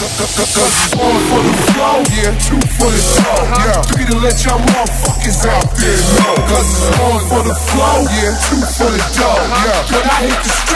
Cause it's one for the flow, yeah, two for the show, yeah. Three to let y'all motherfuckers out there know. Cause it's one for the flow, yeah, two for the dough, yeah. But I hit the